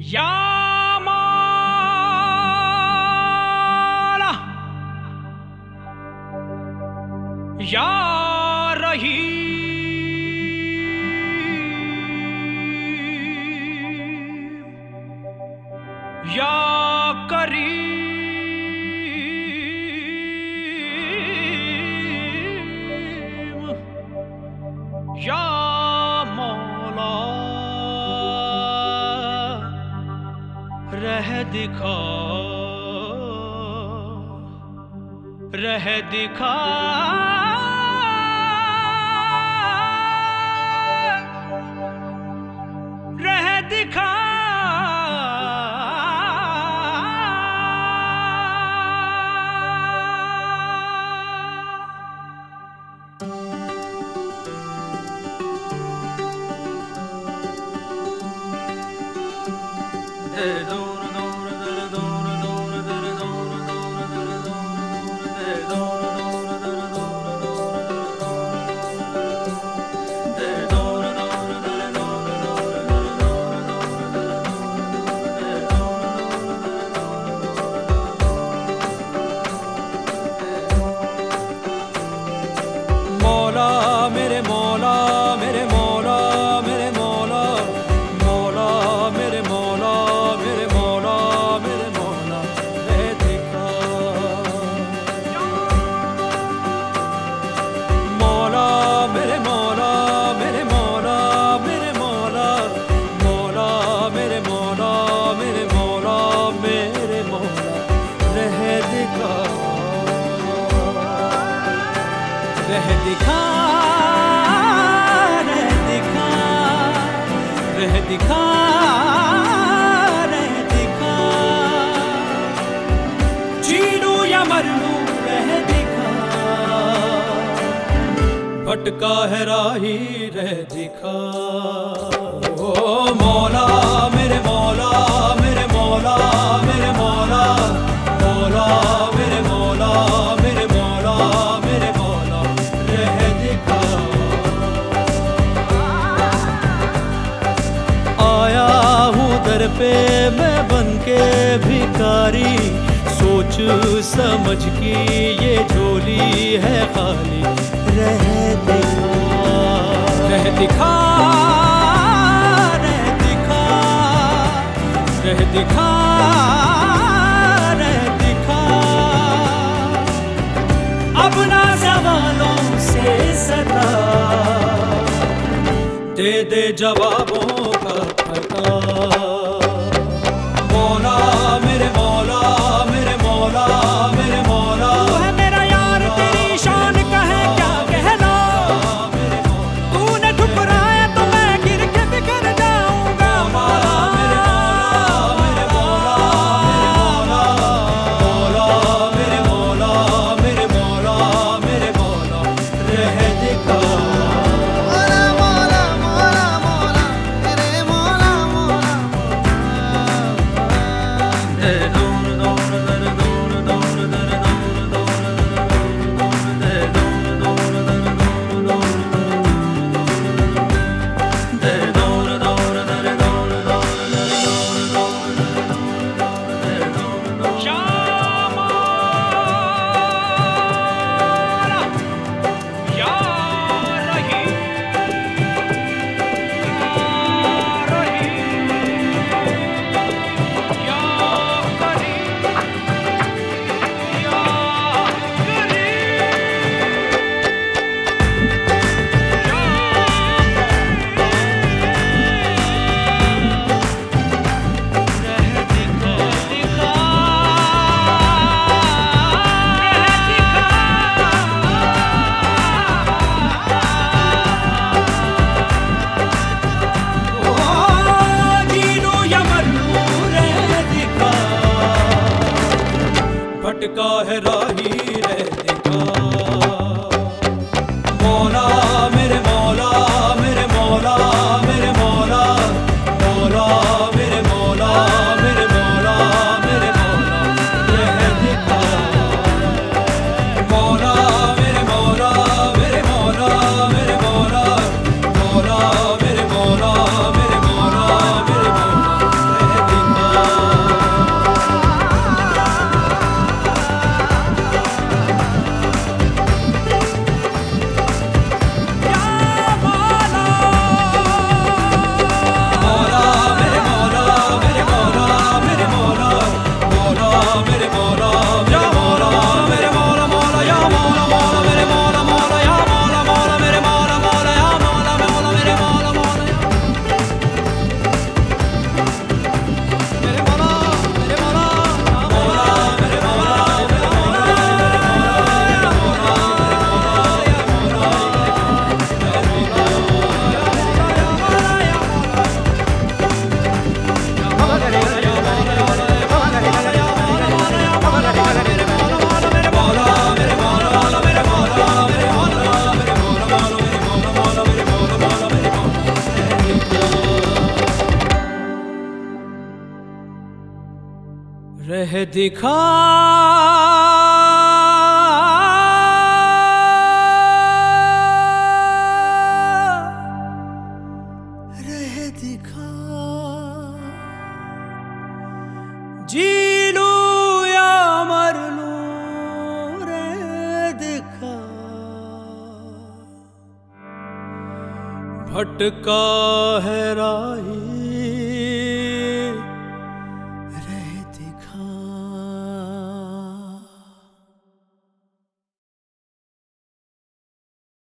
Yamala. Ya Rahim. दिखा। रह दिखा। रह दिखा। दो रह दिखा रह दिखा रह दिखा रह दिखा। चीनू या मरू रह दिखा। भटका है राही, रह दिखा। ओ मौला दर पे मैं बन के भिकारी सोच समझ की ये झोली है खाली। रह दिखा। रह दिखा रह दिखा। रह दिखा रह दिखा। अपना सवालों से सदा दे दे जवाबों का Eh, ਟਿਕਾ ਹੈ ਰਾਹੀ। रह दिखा रह दिखा जी लूँ या मर लूँ रे दिखा भटका है राह